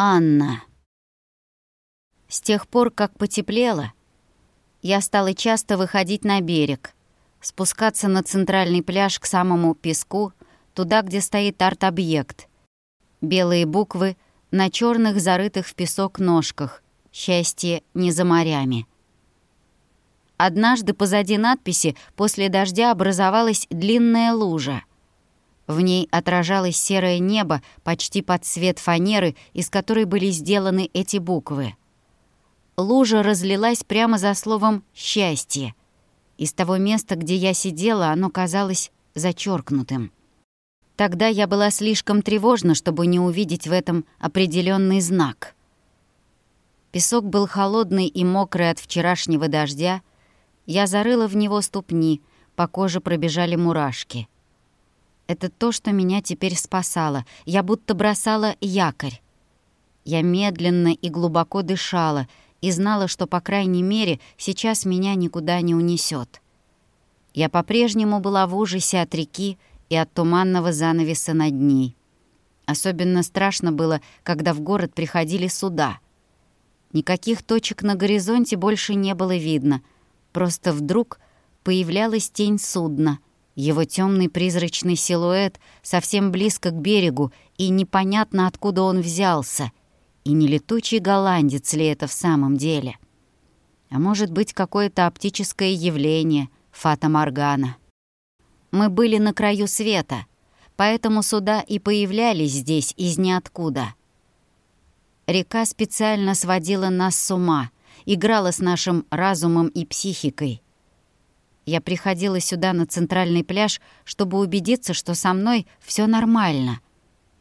Анна. С тех пор, как потеплело, я стала часто выходить на берег, спускаться на центральный пляж к самому песку, туда, где стоит арт-объект. Белые буквы на черных зарытых в песок ножках. Счастье не за морями. Однажды позади надписи после дождя образовалась длинная лужа. В ней отражалось серое небо почти под цвет фанеры, из которой были сделаны эти буквы. Лужа разлилась прямо за словом «счастье». Из того места, где я сидела, оно казалось зачеркнутым. Тогда я была слишком тревожна, чтобы не увидеть в этом определенный знак. Песок был холодный и мокрый от вчерашнего дождя. Я зарыла в него ступни, по коже пробежали мурашки — это то, что меня теперь спасало. Я будто бросала якорь. Я медленно и глубоко дышала и знала, что, по крайней мере, сейчас меня никуда не унесет. Я по-прежнему была в ужасе от реки и от туманного занавеса над ней. Особенно страшно было, когда в город приходили суда. Никаких точек на горизонте больше не было видно. Просто вдруг появлялась тень судна — его темный призрачный силуэт совсем близко к берегу, и непонятно, откуда он взялся. И не летучий голландец ли это в самом деле? А может быть, какое-то оптическое явление, фата Моргана. Мы были на краю света, поэтому суда и появлялись здесь из ниоткуда. Река специально сводила нас с ума, играла с нашим разумом и психикой — я приходила сюда на центральный пляж, чтобы убедиться, что со мной все нормально.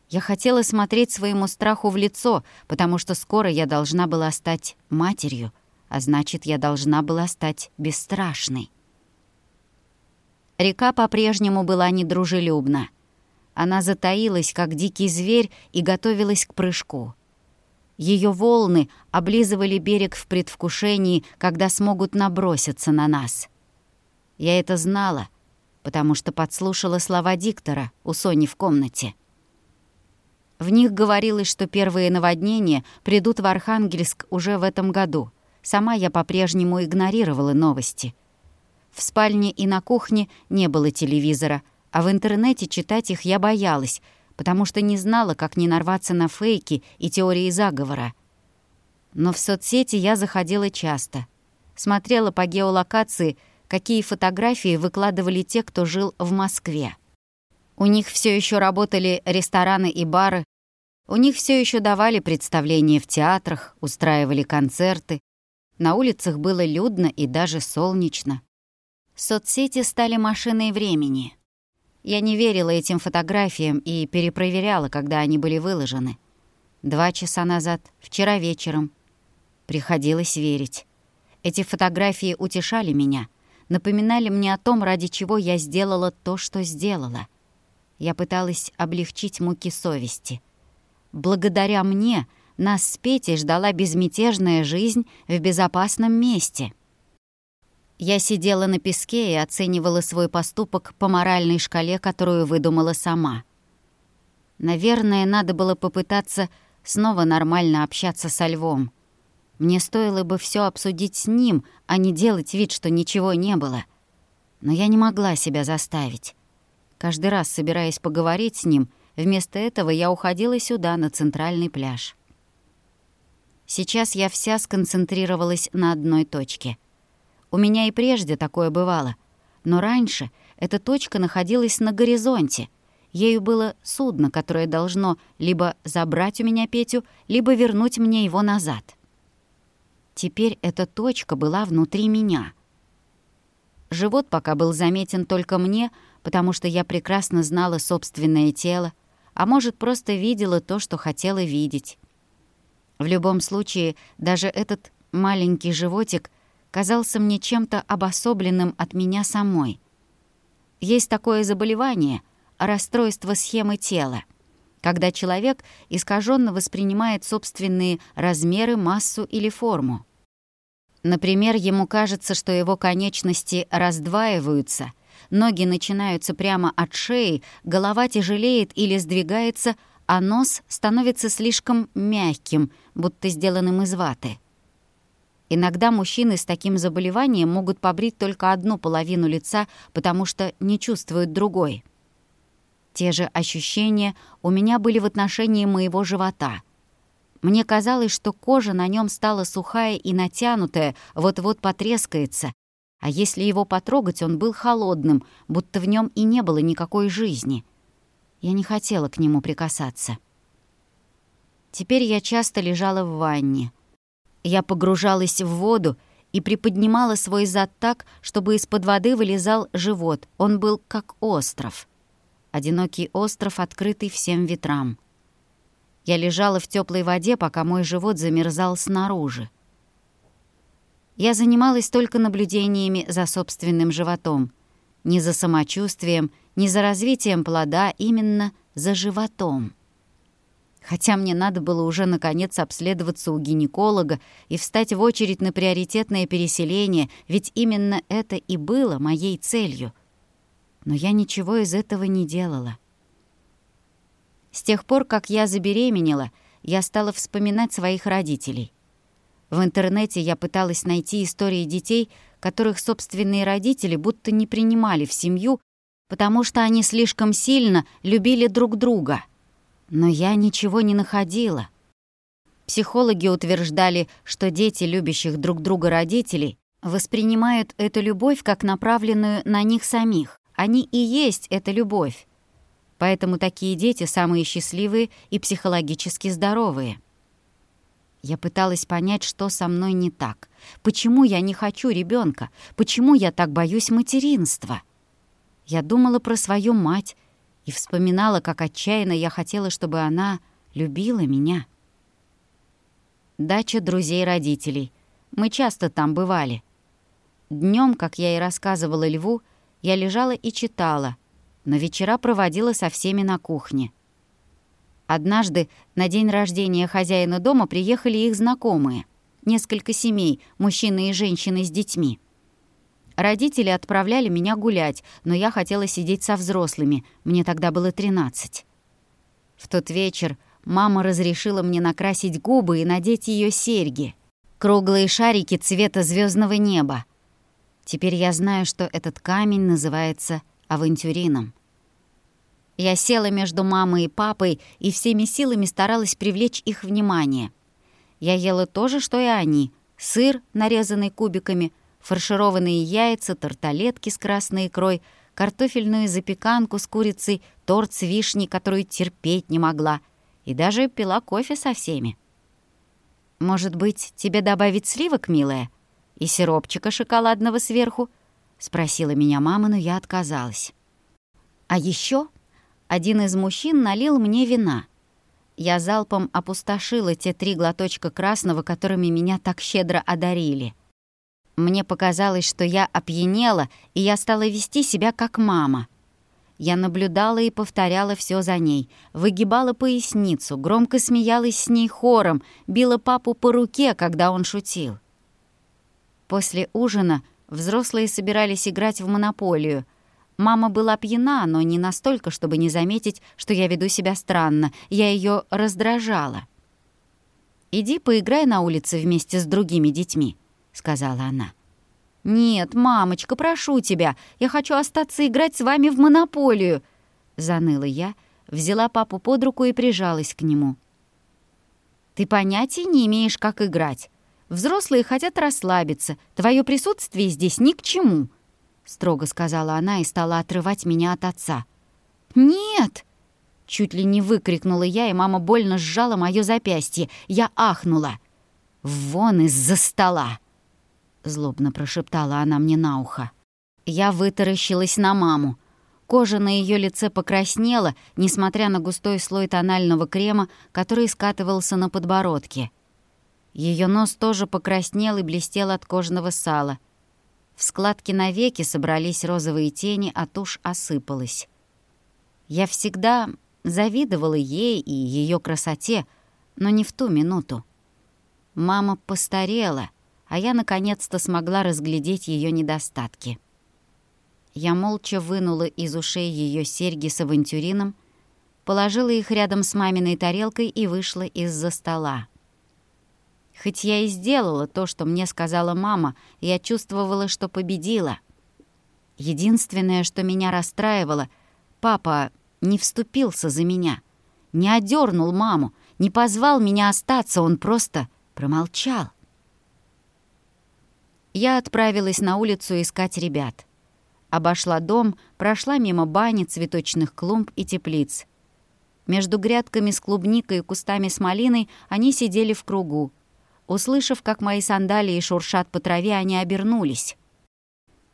Я хотела смотреть своему страху в лицо, потому что скоро я должна была стать матерью, а значит, я должна была стать бесстрашной. Река по-прежнему была недружелюбна. Она затаилась, как дикий зверь, и готовилась к прыжку. Ее волны облизывали берег в предвкушении, когда смогут наброситься на нас — я это знала, потому что подслушала слова диктора у Сони в комнате. В них говорилось, что первые наводнения придут в Архангельск уже в этом году. Сама я по-прежнему игнорировала новости. В спальне и на кухне не было телевизора, а в интернете читать их я боялась, потому что не знала, как не нарваться на фейки и теории заговора. Но в соцсети я заходила часто. Смотрела по геолокации — какие фотографии выкладывали те, кто жил в Москве. У них все еще работали рестораны и бары, у них все еще давали представления в театрах, устраивали концерты. На улицах было людно и даже солнечно. Соцсети стали машиной времени. Я не верила этим фотографиям и перепроверяла, когда они были выложены. Два часа назад, вчера вечером. Приходилось верить. Эти фотографии утешали меня — напоминали мне о том, ради чего я сделала то, что сделала. Я пыталась облегчить муки совести. Благодаря мне нас с Петей ждала безмятежная жизнь в безопасном месте. Я сидела на песке и оценивала свой поступок по моральной шкале, которую выдумала сама. Наверное, надо было попытаться снова нормально общаться со львом — мне стоило бы все обсудить с ним, а не делать вид, что ничего не было. Но я не могла себя заставить. Каждый раз, собираясь поговорить с ним, вместо этого я уходила сюда, на центральный пляж. Сейчас я вся сконцентрировалась на одной точке. У меня и прежде такое бывало, но раньше эта точка находилась на горизонте. Ею было судно, которое должно либо забрать у меня Петю, либо вернуть мне его назад. Теперь эта точка была внутри меня. Живот пока был заметен только мне, потому что я прекрасно знала собственное тело, а может, просто видела то, что хотела видеть. В любом случае, даже этот маленький животик казался мне чем-то обособленным от меня самой. Есть такое заболевание — расстройство схемы тела — когда человек искаженно воспринимает собственные размеры, массу или форму. Например, ему кажется, что его конечности раздваиваются, ноги начинаются прямо от шеи, голова тяжелеет или сдвигается, а нос становится слишком мягким, будто сделанным из ваты. Иногда мужчины с таким заболеванием могут побрить только одну половину лица, потому что не чувствуют другой. Те же ощущения у меня были в отношении моего живота. Мне казалось, что кожа на нем стала сухая и натянутая, вот-вот потрескается, а если его потрогать, он был холодным, будто в нем и не было никакой жизни. Я не хотела к нему прикасаться. Теперь я часто лежала в ванне. Я погружалась в воду и приподнимала свой зад так, чтобы из-под воды вылезал живот. Он был как остров. Одинокий остров, открытый всем ветрам. Я лежала в теплой воде, пока мой живот замерзал снаружи. Я занималась только наблюдениями за собственным животом. Не за самочувствием, не за развитием плода, именно за животом. Хотя мне надо было уже наконец обследоваться у гинеколога и встать в очередь на приоритетное переселение, ведь именно это и было моей целью. Но я ничего из этого не делала. С тех пор, как я забеременела, я стала вспоминать своих родителей. В интернете я пыталась найти истории детей, которых собственные родители будто не принимали в семью, потому что они слишком сильно любили друг друга. Но я ничего не находила. Психологи утверждали, что дети, любящих друг друга родителей, воспринимают эту любовь как направленную на них самих. Они и есть эта любовь. Поэтому такие дети самые счастливые и психологически здоровые. Я пыталась понять, что со мной не так. Почему я не хочу ребенка? Почему я так боюсь материнства? Я думала про свою мать и вспоминала, как отчаянно я хотела, чтобы она любила меня. Дача друзей родителей. Мы часто там бывали. Днем, как я и рассказывала Льву, я лежала и читала, но вечера проводила со всеми на кухне. Однажды на день рождения хозяина дома приехали их знакомые. Несколько семей, мужчины и женщины с детьми. Родители отправляли меня гулять, но я хотела сидеть со взрослыми, мне тогда было 13. В тот вечер мама разрешила мне накрасить губы и надеть ее серьги. Круглые шарики цвета звездного неба. Теперь я знаю, что этот камень называется авантюрином. Я села между мамой и папой и всеми силами старалась привлечь их внимание. Я ела то же, что и они. Сыр, нарезанный кубиками, фаршированные яйца, тарталетки с красной икрой, картофельную запеканку с курицей, торт с вишней, которую терпеть не могла, и даже пила кофе со всеми. «Может быть, тебе добавить сливок, милая? И сиропчика шоколадного сверху?» — спросила меня мама, но я отказалась. «А еще один из мужчин налил мне вина. Я залпом опустошила те три глоточка красного, которыми меня так щедро одарили. Мне показалось, что я опьянела, и я стала вести себя как мама. Я наблюдала и повторяла все за ней, выгибала поясницу, громко смеялась с ней хором, била папу по руке, когда он шутил. После ужина взрослые собирались играть в монополию — Мама была пьяна, но не настолько, чтобы не заметить, что я веду себя странно. Я ее раздражала. «Иди поиграй на улице вместе с другими детьми», — сказала она. «Нет, мамочка, прошу тебя, я хочу остаться играть с вами в монополию», — заныла я, взяла папу под руку и прижалась к нему. «Ты понятия не имеешь, как играть. Взрослые хотят расслабиться, твое присутствие здесь ни к чему», строго сказала она и стала отрывать меня от отца. «Нет!» Чуть ли не выкрикнула я, и мама больно сжала моё запястье. Я ахнула. «Вон из-за стола!» Злобно прошептала она мне на ухо. Я вытаращилась на маму. Кожа на ее лице покраснела, несмотря на густой слой тонального крема, который скатывался на подбородке. Ее нос тоже покраснел и блестел от кожного сала. В складке на веке собрались розовые тени, а тушь осыпалась. Я всегда завидовала ей и ее красоте, но не в ту минуту. Мама постарела, а я наконец-то смогла разглядеть ее недостатки. Я молча вынула из ушей ее серьги с авантюрином положила их рядом с маминой тарелкой и вышла из-за стола. Хоть я и сделала то, что мне сказала мама, я чувствовала, что победила. Единственное, что меня расстраивало, папа не вступился за меня, не одернул маму, не позвал меня остаться, он просто промолчал. Я отправилась на улицу искать ребят. Обошла дом, прошла мимо бани, цветочных клумб и теплиц. Между грядками с клубникой и кустами с малиной они сидели в кругу. Услышав, как мои сандалии шуршат по траве, они обернулись.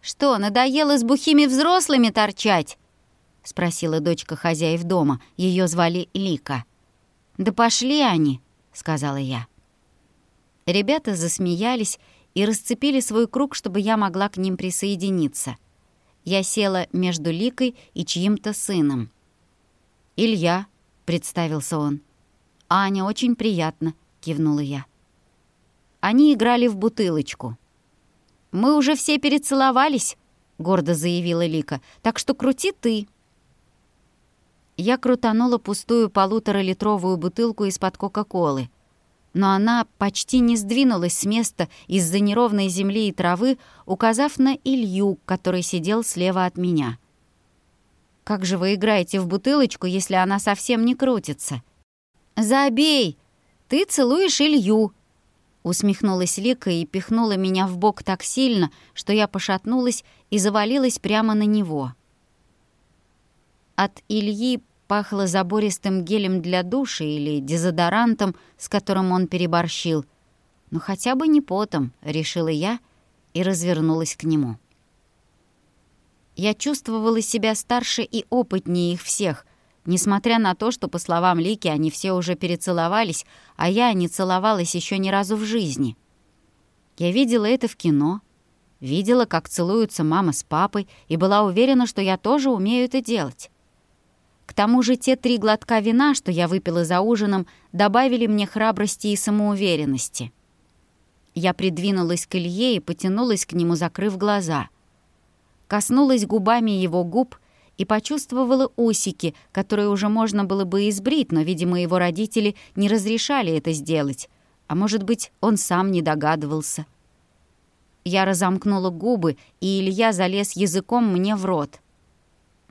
«Что, надоело с бухими взрослыми торчать?» — спросила дочка хозяев дома. Ее звали Лика. «Да пошли они», — сказала я. Ребята засмеялись и расцепили свой круг, чтобы я могла к ним присоединиться. Я села между Ликой и чьим-то сыном. «Илья», — представился он. «Аня, очень приятно», — кивнула я. Они играли в бутылочку. «Мы уже все перецеловались», — гордо заявила Лика, «так что крути ты». Я крутанула пустую полуторалитровую бутылку из-под Кока-Колы. Но она почти не сдвинулась с места из-за неровной земли и травы, указав на Илью, который сидел слева от меня. «Как же вы играете в бутылочку, если она совсем не крутится?» «Забей! Ты целуешь Илью!» Усмехнулась Лика и пихнула меня в бок так сильно, что я пошатнулась и завалилась прямо на него. От Ильи пахло забористым гелем для душа или дезодорантом, с которым он переборщил. Но хотя бы не потом, решила я и развернулась к нему. Я чувствовала себя старше и опытнее их всех, несмотря на то, что, по словам Лики, они все уже перецеловались, а я не целовалась еще ни разу в жизни. Я видела это в кино, видела, как целуются мама с папой, и была уверена, что я тоже умею это делать. К тому же те три глотка вина, что я выпила за ужином, добавили мне храбрости и самоуверенности. Я придвинулась к Илье и потянулась к нему, закрыв глаза. Коснулась губами его губ и почувствовала усики, которые уже можно было бы избрить, но, видимо, его родители не разрешали это сделать. А может быть, он сам не догадывался. Я разомкнула губы, и Илья залез языком мне в рот.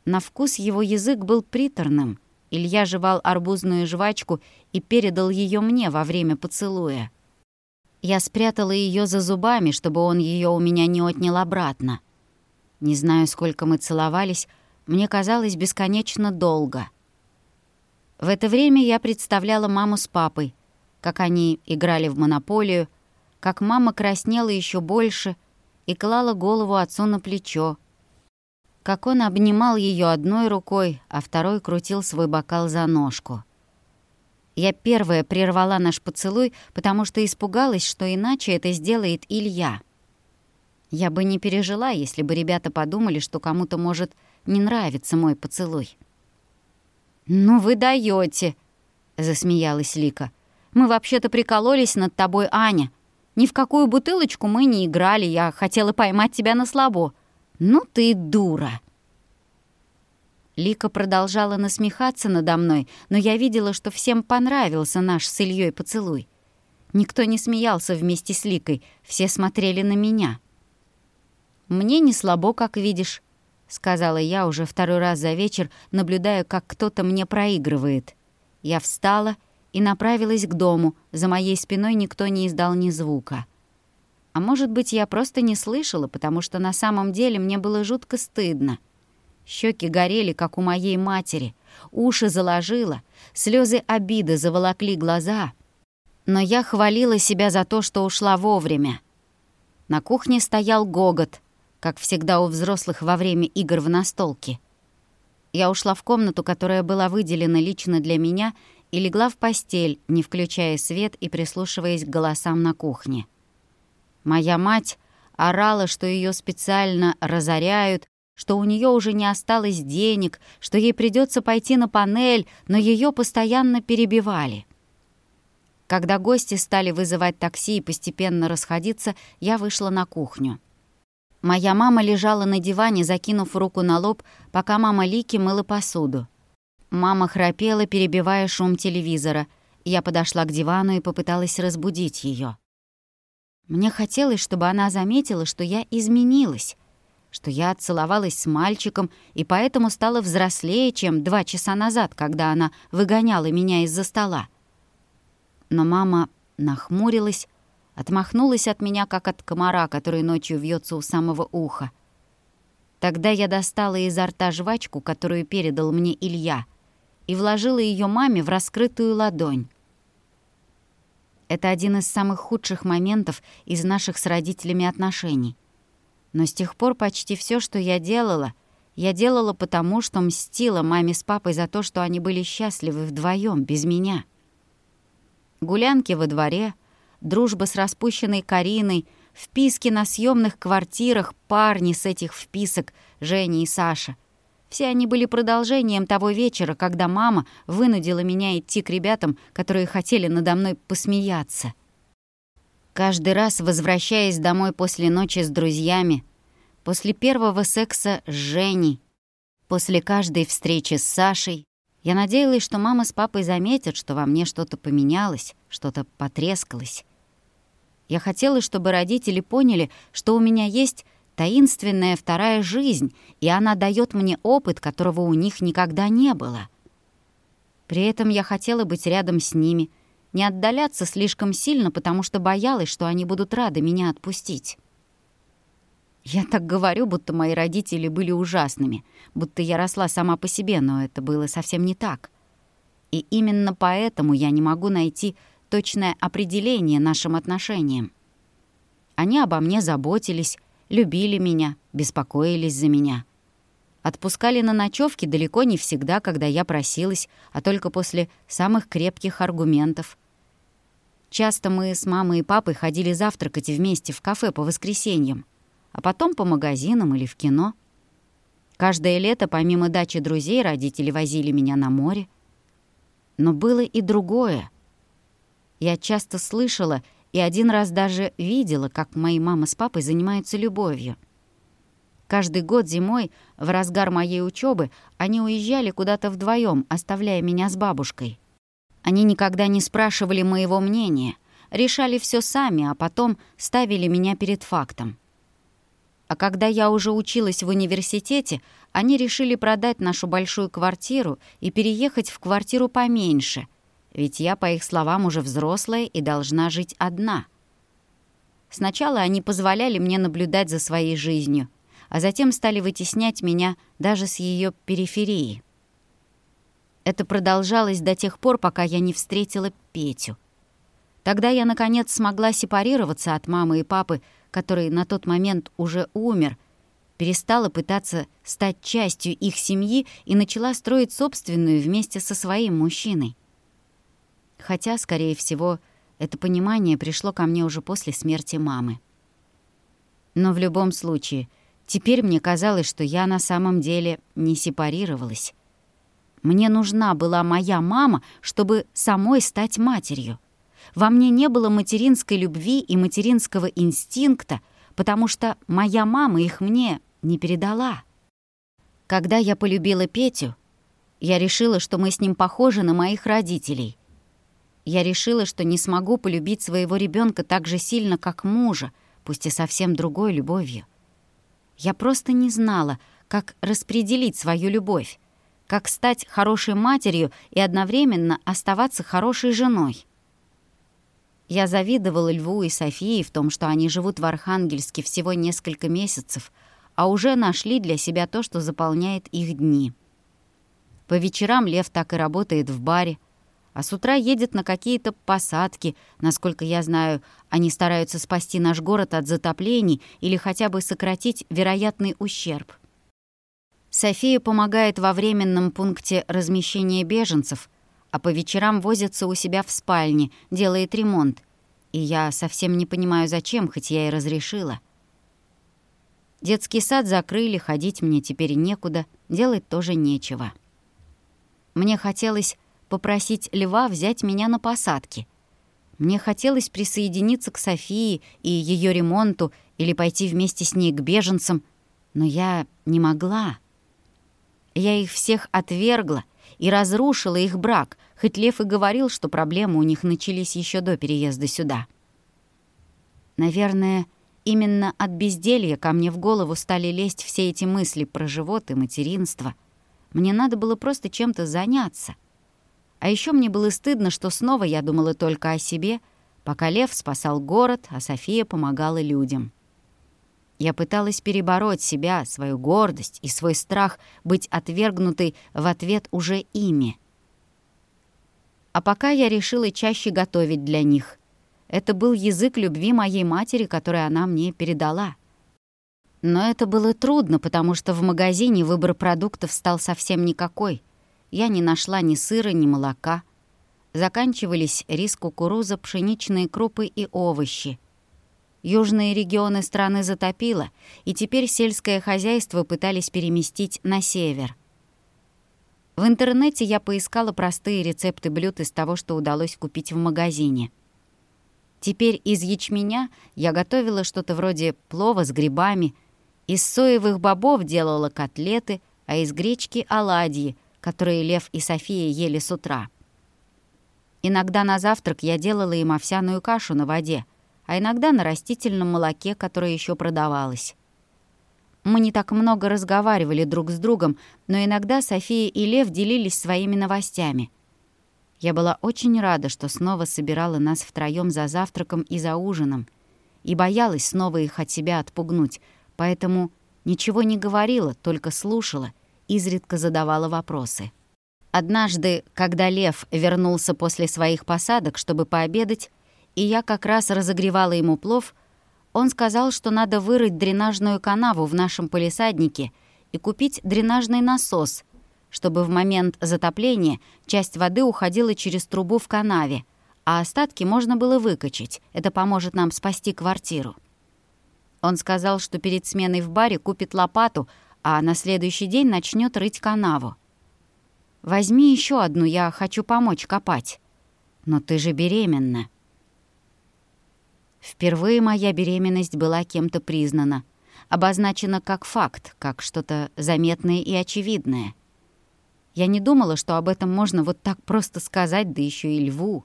На вкус его язык был приторным. Илья жевал арбузную жвачку и передал ее мне во время поцелуя. Я спрятала ее за зубами, чтобы он ее у меня не отнял обратно. Не знаю, сколько мы целовались, мне казалось бесконечно долго. В это время я представляла маму с папой, как они играли в монополию, как мама краснела еще больше и клала голову отцу на плечо, как он обнимал ее одной рукой, а второй крутил свой бокал за ножку. Я первая прервала наш поцелуй, потому что испугалась, что иначе это сделает Илья. Я бы не пережила, если бы ребята подумали, что кому-то может не нравиться мой поцелуй. «Ну вы даете, засмеялась Лика. «Мы вообще-то прикололись над тобой, Аня. Ни в какую бутылочку мы не играли, я хотела поймать тебя на слабо. «Ну ты дура!» Лика продолжала насмехаться надо мной, но я видела, что всем понравился наш с Ильей поцелуй. Никто не смеялся вместе с Ликой, все смотрели на меня. «Мне не слабо, как видишь», — сказала я уже второй раз за вечер, наблюдая, как кто-то мне проигрывает. Я встала и направилась к дому, за моей спиной никто не издал ни звука. А может быть, я просто не слышала, потому что на самом деле мне было жутко стыдно. Щеки горели, как у моей матери, уши заложило, слезы обиды заволокли глаза. Но я хвалила себя за то, что ушла вовремя. На кухне стоял гогот, как всегда у взрослых во время игр в настолке. Я ушла в комнату, которая была выделена лично для меня, и легла в постель, не включая свет и прислушиваясь к голосам на кухне. Моя мать орала, что ее специально разоряют, что у нее уже не осталось денег, что ей придется пойти на панель, но ее постоянно перебивали. Когда гости стали вызывать такси и постепенно расходиться, я вышла на кухню. Моя мама лежала на диване, закинув руку на лоб, пока мама Лики мыла посуду. Мама храпела, перебивая шум телевизора. Я подошла к дивану и попыталась разбудить ее. Мне хотелось, чтобы она заметила, что я изменилась, что я целовалась с мальчиком и поэтому стала взрослее, чем два часа назад, когда она выгоняла меня из-за стола. Но мама нахмурилась, отмахнулась от меня, как от комара, который ночью вьется у самого уха. Тогда я достала изо рта жвачку, которую передал мне Илья, и вложила ее маме в раскрытую ладонь. Это один из самых худших моментов из наших с родителями отношений. Но с тех пор почти все, что я делала, я делала потому, что мстила маме с папой за то, что они были счастливы вдвоем без меня. Гулянки во дворе, дружба с распущенной Кариной, вписки на съемных квартирах, парни с этих вписок, Женя и Саша. Все они были продолжением того вечера, когда мама вынудила меня идти к ребятам, которые хотели надо мной посмеяться. Каждый раз, возвращаясь домой после ночи с друзьями, после первого секса с Женей, после каждой встречи с Сашей, я надеялась, что мама с папой заметят, что во мне что-то поменялось, что-то потрескалось. Я хотела, чтобы родители поняли, что у меня есть таинственная вторая жизнь, и она дает мне опыт, которого у них никогда не было. При этом я хотела быть рядом с ними, не отдаляться слишком сильно, потому что боялась, что они будут рады меня отпустить. Я так говорю, будто мои родители были ужасными, будто я росла сама по себе, но это было совсем не так. И именно поэтому я не могу найти точное определение нашим отношениям. Они обо мне заботились, любили меня, беспокоились за меня. Отпускали на ночевки далеко не всегда, когда я просилась, а только после самых крепких аргументов. Часто мы с мамой и папой ходили завтракать вместе в кафе по воскресеньям, а потом по магазинам или в кино. Каждое лето, помимо дачи друзей, родители возили меня на море. Но было и другое. Я часто слышала и один раз даже видела, как мои мама с папой занимаются любовью. Каждый год зимой, в разгар моей учебы, они уезжали куда-то вдвоем, оставляя меня с бабушкой. Они никогда не спрашивали моего мнения, решали все сами, а потом ставили меня перед фактом. А когда я уже училась в университете, они решили продать нашу большую квартиру и переехать в квартиру поменьше, ведь я, по их словам, уже взрослая и должна жить одна. Сначала они позволяли мне наблюдать за своей жизнью, а затем стали вытеснять меня даже с ее периферии. Это продолжалось до тех пор, пока я не встретила Петю. Тогда я, наконец, смогла сепарироваться от мамы и папы, который на тот момент уже умер, перестала пытаться стать частью их семьи и начала строить собственную вместе со своим мужчиной хотя, скорее всего, это понимание пришло ко мне уже после смерти мамы. Но в любом случае, теперь мне казалось, что я на самом деле не сепарировалась. Мне нужна была моя мама, чтобы самой стать матерью. Во мне не было материнской любви и материнского инстинкта, потому что моя мама их мне не передала. Когда я полюбила Петю, я решила, что мы с ним похожи на моих родителей. Я решила, что не смогу полюбить своего ребенка так же сильно, как мужа, пусть и совсем другой любовью. Я просто не знала, как распределить свою любовь, как стать хорошей матерью и одновременно оставаться хорошей женой. Я завидовала Льву и Софии в том, что они живут в Архангельске всего несколько месяцев, а уже нашли для себя то, что заполняет их дни. По вечерам Лев так и работает в баре, а с утра едет на какие-то посадки. Насколько я знаю, они стараются спасти наш город от затоплений или хотя бы сократить вероятный ущерб. София помогает во временном пункте размещения беженцев, а по вечерам возится у себя в спальне, делает ремонт. И я совсем не понимаю, зачем, хоть я и разрешила. Детский сад закрыли, ходить мне теперь некуда, делать тоже нечего. Мне хотелось попросить Льва взять меня на посадки. Мне хотелось присоединиться к Софии и ее ремонту или пойти вместе с ней к беженцам, но я не могла. Я их всех отвергла и разрушила их брак, хоть Лев и говорил, что проблемы у них начались еще до переезда сюда. Наверное, именно от безделья ко мне в голову стали лезть все эти мысли про живот и материнство. Мне надо было просто чем-то заняться. А еще мне было стыдно, что снова я думала только о себе, пока Лев спасал город, а София помогала людям. Я пыталась перебороть себя, свою гордость и свой страх быть отвергнутой в ответ уже ими. А пока я решила чаще готовить для них. Это был язык любви моей матери, который она мне передала. Но это было трудно, потому что в магазине выбор продуктов стал совсем никакой. Я не нашла ни сыра, ни молока. Заканчивались рис, кукуруза, пшеничные крупы и овощи. Южные регионы страны затопило, и теперь сельское хозяйство пытались переместить на север. В интернете я поискала простые рецепты блюд из того, что удалось купить в магазине. Теперь из ячменя я готовила что-то вроде плова с грибами, из соевых бобов делала котлеты, а из гречки — оладьи, которые Лев и София ели с утра. Иногда на завтрак я делала им овсяную кашу на воде — а иногда на растительном молоке, которое еще продавалось. Мы не так много разговаривали друг с другом, но иногда София и Лев делились своими новостями. Я была очень рада, что снова собирала нас втроём за завтраком и за ужином, и боялась снова их от себя отпугнуть, поэтому ничего не говорила, только слушала, изредка задавала вопросы. Однажды, когда Лев вернулся после своих посадок, чтобы пообедать, и я как раз разогревала ему плов, он сказал, что надо вырыть дренажную канаву в нашем полисаднике и купить дренажный насос, чтобы в момент затопления часть воды уходила через трубу в канаве, а остатки можно было выкачать. Это поможет нам спасти квартиру. Он сказал, что перед сменой в баре купит лопату, а на следующий день начнет рыть канаву. «Возьми еще одну, я хочу помочь копать». «Но ты же беременна». Впервые моя беременность была кем-то признана, обозначена как факт, как что-то заметное и очевидное. Я не думала, что об этом можно вот так просто сказать, да еще и льву.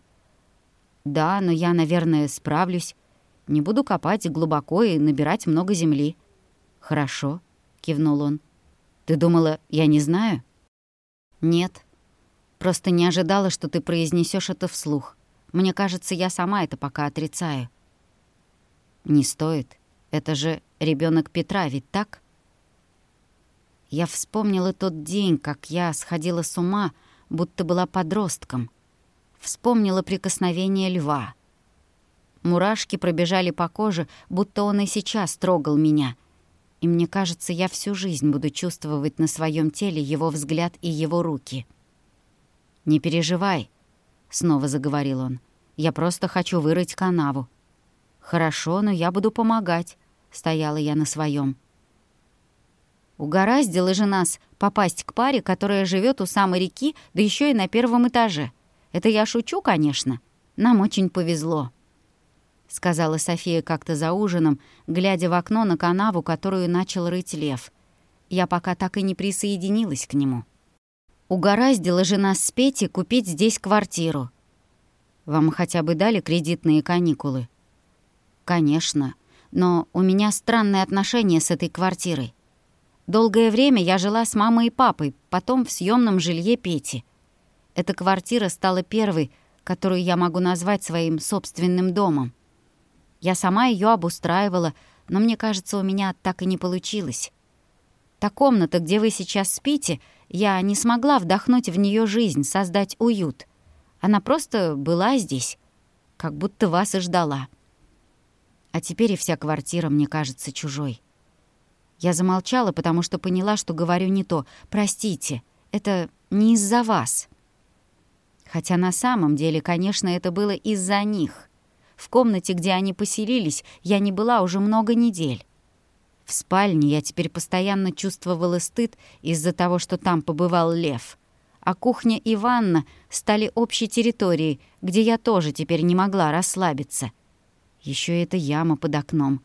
Да, но я, наверное, справлюсь. Не буду копать глубоко и набирать много земли. Хорошо, кивнул он. Ты думала, я не знаю? Нет. Просто не ожидала, что ты произнесешь это вслух. Мне кажется, я сама это пока отрицаю. Не стоит. Это же ребенок Петра, ведь так? Я вспомнила тот день, как я сходила с ума, будто была подростком. Вспомнила прикосновение льва. Мурашки пробежали по коже, будто он и сейчас трогал меня. И мне кажется, я всю жизнь буду чувствовать на своем теле его взгляд и его руки. «Не переживай», — снова заговорил он. «Я просто хочу вырыть канаву. «Хорошо, но я буду помогать», — стояла я на своем. Угораздило же нас попасть к паре, которая живет у самой реки, да еще и на первом этаже. Это я шучу, конечно. Нам очень повезло», — сказала София как-то за ужином, глядя в окно на канаву, которую начал рыть лев. Я пока так и не присоединилась к нему. Угораздило же нас с Петей купить здесь квартиру. Вам хотя бы дали кредитные каникулы?» «Конечно. Но у меня странные отношения с этой квартирой. Долгое время я жила с мамой и папой, потом в съемном жилье Пети. Эта квартира стала первой, которую я могу назвать своим собственным домом. Я сама ее обустраивала, но мне кажется, у меня так и не получилось. Та комната, где вы сейчас спите, я не смогла вдохнуть в нее жизнь, создать уют. Она просто была здесь, как будто вас и ждала. А теперь и вся квартира мне кажется чужой. Я замолчала, потому что поняла, что говорю не то. «Простите, это не из-за вас». Хотя на самом деле, конечно, это было из-за них. В комнате, где они поселились, я не была уже много недель. В спальне я теперь постоянно чувствовала стыд из-за того, что там побывал лев. А кухня и ванна стали общей территорией, где я тоже теперь не могла расслабиться. Еще эта яма под окном.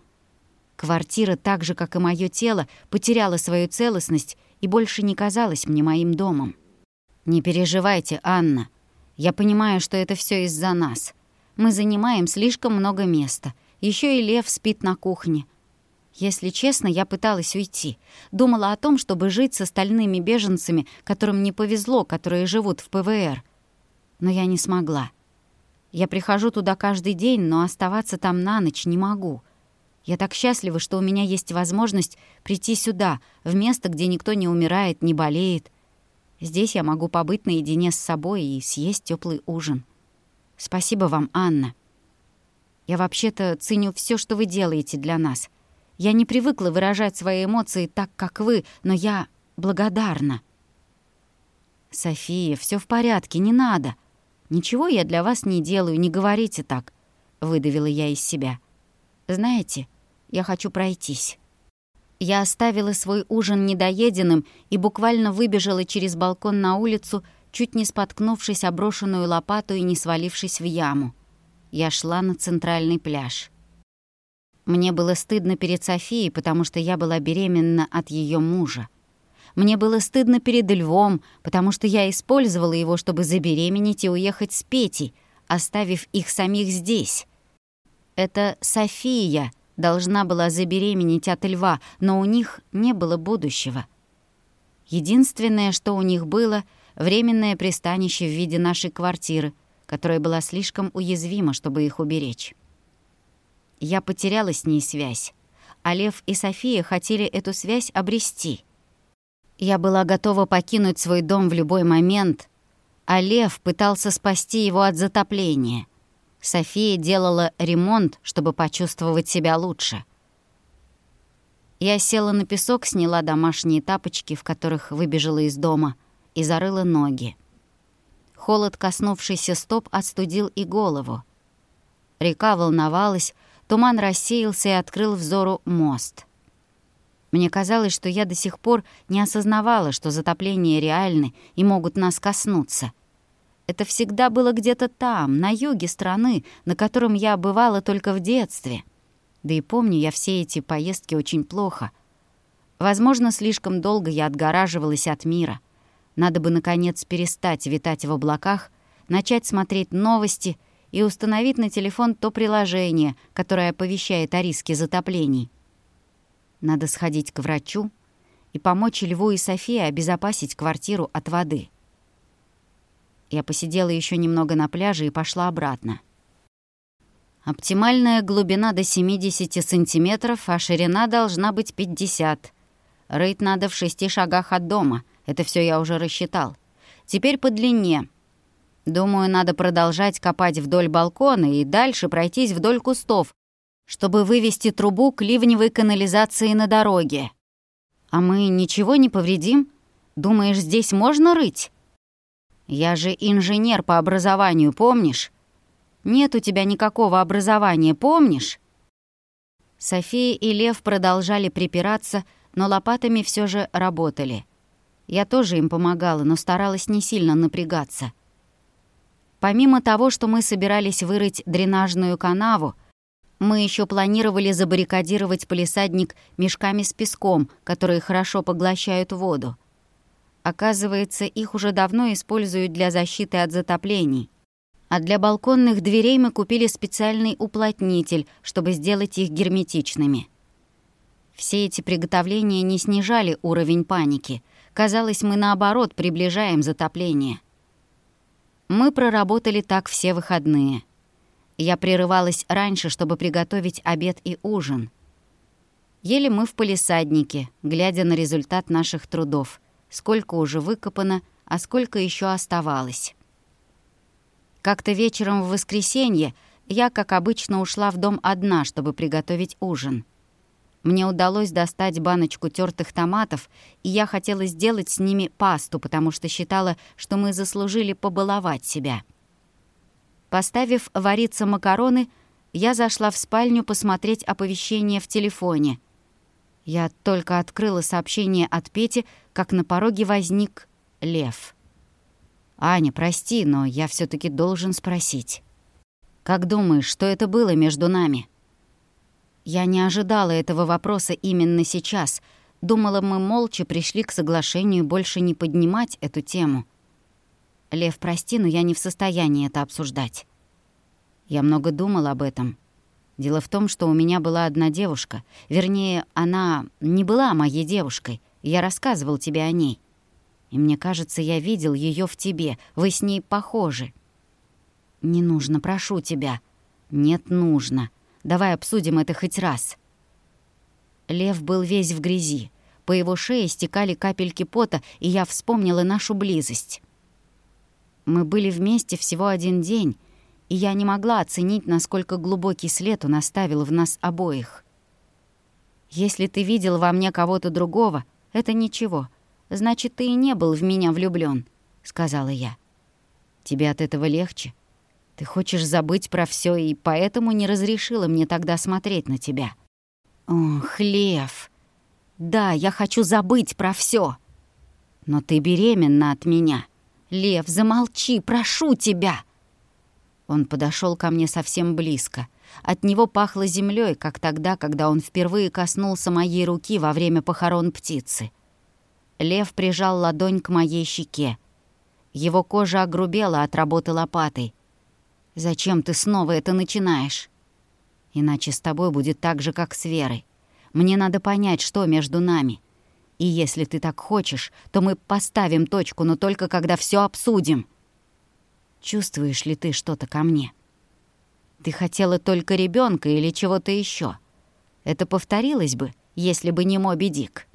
Квартира, так же, как и мое тело, потеряла свою целостность и больше не казалась мне моим домом. «Не переживайте, Анна. Я понимаю, что это все из-за нас. Мы занимаем слишком много места. Еще и Лев спит на кухне. Если честно, я пыталась уйти. Думала о том, чтобы жить с остальными беженцами, которым не повезло, которые живут в ПВР. Но я не смогла. Я прихожу туда каждый день, но оставаться там на ночь не могу. Я так счастлива, что у меня есть возможность прийти сюда, в место, где никто не умирает, не болеет. Здесь я могу побыть наедине с собой и съесть теплый ужин. Спасибо вам, Анна. Я вообще-то ценю все, что вы делаете для нас. Я не привыкла выражать свои эмоции так, как вы, но я благодарна. София, все в порядке, не надо. Ничего я для вас не делаю, не говорите так, выдавила я из себя. Знаете, я хочу пройтись. Я оставила свой ужин недоеденным и буквально выбежала через балкон на улицу, чуть не споткнувшись о брошенную лопату и не свалившись в яму. Я шла на центральный пляж. Мне было стыдно перед Софией, потому что я была беременна от ее мужа. Мне было стыдно перед Львом, потому что я использовала его, чтобы забеременеть и уехать с Петей, оставив их самих здесь. Это София должна была забеременеть от Льва, но у них не было будущего. Единственное, что у них было — временное пристанище в виде нашей квартиры, которая была слишком уязвима, чтобы их уберечь. Я потеряла с ней связь, а Лев и София хотели эту связь обрести. Я была готова покинуть свой дом в любой момент, а Лев пытался спасти его от затопления. София делала ремонт, чтобы почувствовать себя лучше. Я села на песок, сняла домашние тапочки, в которых выбежала из дома — и зарыла ноги. Холод, коснувшийся стоп, отстудил и голову. Река волновалась, туман рассеялся и открыл взору мост. Мне казалось, что я до сих пор не осознавала, что затопления реальны и могут нас коснуться. Это всегда было где-то там, на юге страны, на котором я бывала только в детстве. Да и помню я все эти поездки очень плохо. Возможно, слишком долго я отгораживалась от мира — надо бы, наконец, перестать витать в облаках, начать смотреть новости и установить на телефон то приложение, которое оповещает о риске затоплений. Надо сходить к врачу и помочь Льву и Софии обезопасить квартиру от воды. Я посидела еще немного на пляже и пошла обратно. Оптимальная глубина до 70 сантиметров, а ширина должна быть 50. Рыть надо в шести шагах от дома — это все я уже рассчитал. Теперь по длине. Думаю, надо продолжать копать вдоль балкона и дальше пройтись вдоль кустов, чтобы вывести трубу к ливневой канализации на дороге. А мы ничего не повредим? Думаешь, здесь можно рыть? Я же инженер по образованию, помнишь? Нет у тебя никакого образования, помнишь? София и Лев продолжали припираться, но лопатами все же работали — я тоже им помогала, но старалась не сильно напрягаться. Помимо того, что мы собирались вырыть дренажную канаву, мы еще планировали забаррикадировать полисадник мешками с песком, которые хорошо поглощают воду. Оказывается, их уже давно используют для защиты от затоплений. А для балконных дверей мы купили специальный уплотнитель, чтобы сделать их герметичными. Все эти приготовления не снижали уровень паники — Казалось, мы наоборот приближаем затопление. Мы проработали так все выходные. Я прерывалась раньше, чтобы приготовить обед и ужин. Ели мы в полисаднике, глядя на результат наших трудов. Сколько уже выкопано, а сколько еще оставалось. Как-то вечером в воскресенье я, как обычно, ушла в дом одна, чтобы приготовить ужин. Мне удалось достать баночку тертых томатов, и я хотела сделать с ними пасту, потому что считала, что мы заслужили побаловать себя. Поставив вариться макароны, я зашла в спальню посмотреть оповещение в телефоне. Я только открыла сообщение от Пети, как на пороге возник Лев. «Аня, прости, но я все таки должен спросить. Как думаешь, что это было между нами?» Я не ожидала этого вопроса именно сейчас. Думала, мы молча пришли к соглашению больше не поднимать эту тему. Лев, прости, но я не в состоянии это обсуждать. Я много думал об этом. Дело в том, что у меня была одна девушка. Вернее, она не была моей девушкой. Я рассказывал тебе о ней. И мне кажется, я видел ее в тебе. Вы с ней похожи. Не нужно, прошу тебя. Нет, нужно. Давай обсудим это хоть раз. Лев был весь в грязи. По его шее стекали капельки пота, и я вспомнила нашу близость. Мы были вместе всего один день, и я не могла оценить, насколько глубокий след он оставил в нас обоих. Если ты видел во мне кого-то другого, это ничего. Значит, ты и не был в меня влюблён, сказала я. Тебе от этого легче? Ты хочешь забыть про всё и поэтому не разрешила мне тогда смотреть на тебя. Ох, Лев. Да, я хочу забыть про всё. Но ты беременна от меня. Лев, замолчи, прошу тебя. Он подошел ко мне совсем близко. От него пахло землей, как тогда, когда он впервые коснулся моей руки во время похорон птицы. Лев прижал ладонь к моей щеке. Его кожа огрубела от работы лопатой. «Зачем ты снова это начинаешь? Иначе с тобой будет так же, как с Верой. Мне надо понять, что между нами. И если ты так хочешь, то мы поставим точку, но только когда все обсудим». Чувствуешь ли ты что-то ко мне? Ты хотела только ребенка или чего-то еще? Это повторилось бы, если бы не Моби Дик.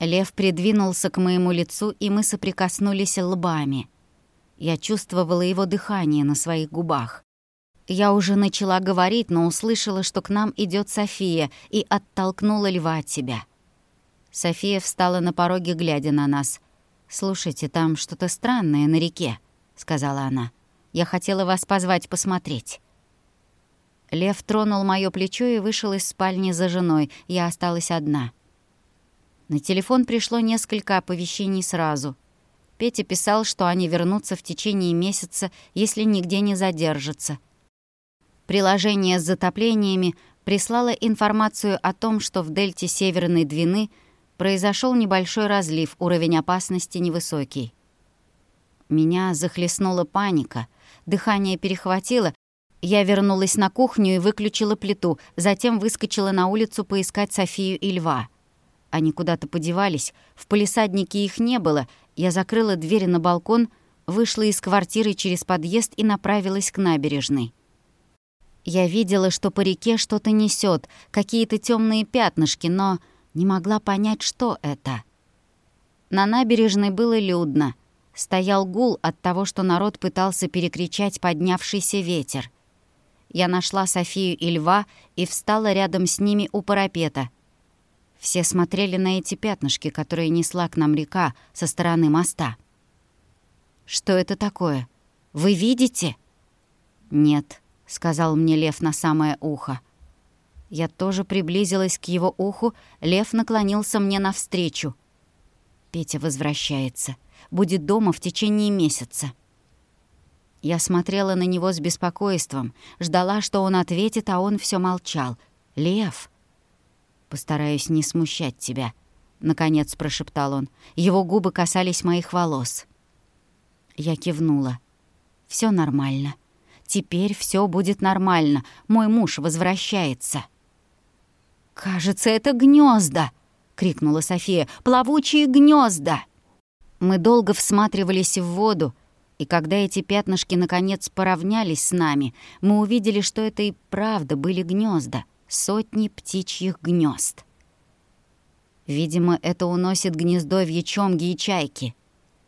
Лев придвинулся к моему лицу, и мы соприкоснулись лбами. Я чувствовала его дыхание на своих губах. Я уже начала говорить, но услышала, что к нам идет София, и оттолкнула льва от себя. София встала на пороге, глядя на нас. «Слушайте, там что-то странное на реке», сказала она. «Я хотела вас позвать посмотреть». Лев тронул моё плечо и вышел из спальни за женой. Я осталась одна. На телефон пришло несколько оповещений сразу. Петя писал, что они вернутся в течение месяца, если нигде не задержатся. Приложение с затоплениями прислало информацию о том, что в дельте Северной Двины произошел небольшой разлив, уровень опасности невысокий. Меня захлестнула паника. Дыхание перехватило. Я вернулась на кухню и выключила плиту, затем выскочила на улицу поискать Софию и Льва. Они куда-то подевались, в полисаднике их не было. Я закрыла двери на балкон, вышла из квартиры через подъезд и направилась к набережной. Я видела, что по реке что-то несет, какие-то темные пятнышки, но не могла понять, что это. На набережной было людно — Стоял гул от того, что народ пытался перекричать поднявшийся ветер. Я нашла Софию и Льва и встала рядом с ними у парапета. Все смотрели на эти пятнышки, которые несла к нам река со стороны моста. «Что это такое? Вы видите?» «Нет», — сказал мне Лев на самое ухо. Я тоже приблизилась к его уху, Лев наклонился мне навстречу. Петя возвращается будет дома в течение месяца. Я смотрела на него с беспокойством, ждала, что он ответит, а он все молчал. «Лев!» «Постараюсь не смущать тебя», — наконец прошептал он. Его губы касались моих волос. Я кивнула. Все нормально. Теперь все будет нормально. Мой муж возвращается». «Кажется, это гнезда!» — крикнула София. «Плавучие гнезда!» Мы долго всматривались в воду, и когда эти пятнышки наконец поравнялись с нами, мы увидели, что это и правда были гнезда, сотни птичьих гнезд. Видимо, это уносит гнездовье чомги и чайки.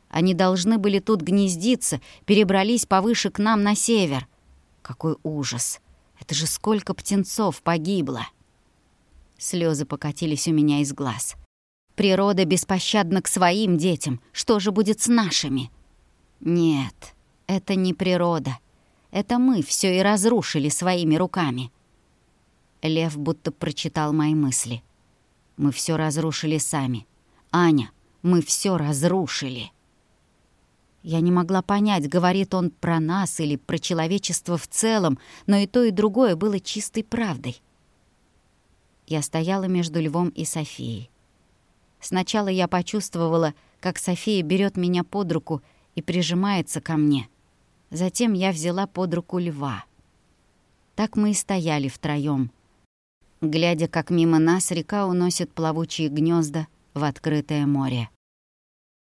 Они должны были тут гнездиться, перебрались повыше к нам на север. Какой ужас! Это же сколько птенцов погибло! Слезы покатились у меня из глаз. Природа беспощадна к своим детям. Что же будет с нашими? Нет, это не природа. Это мы все и разрушили своими руками. Лев будто прочитал мои мысли. Мы все разрушили сами. Аня, мы все разрушили. Я не могла понять, говорит он про нас или про человечество в целом, но и то, и другое было чистой правдой. Я стояла между Львом и Софией. Сначала я почувствовала, как София берет меня под руку и прижимается ко мне. Затем я взяла под руку льва. Так мы и стояли втроём, глядя, как мимо нас река уносит плавучие гнезда в открытое море.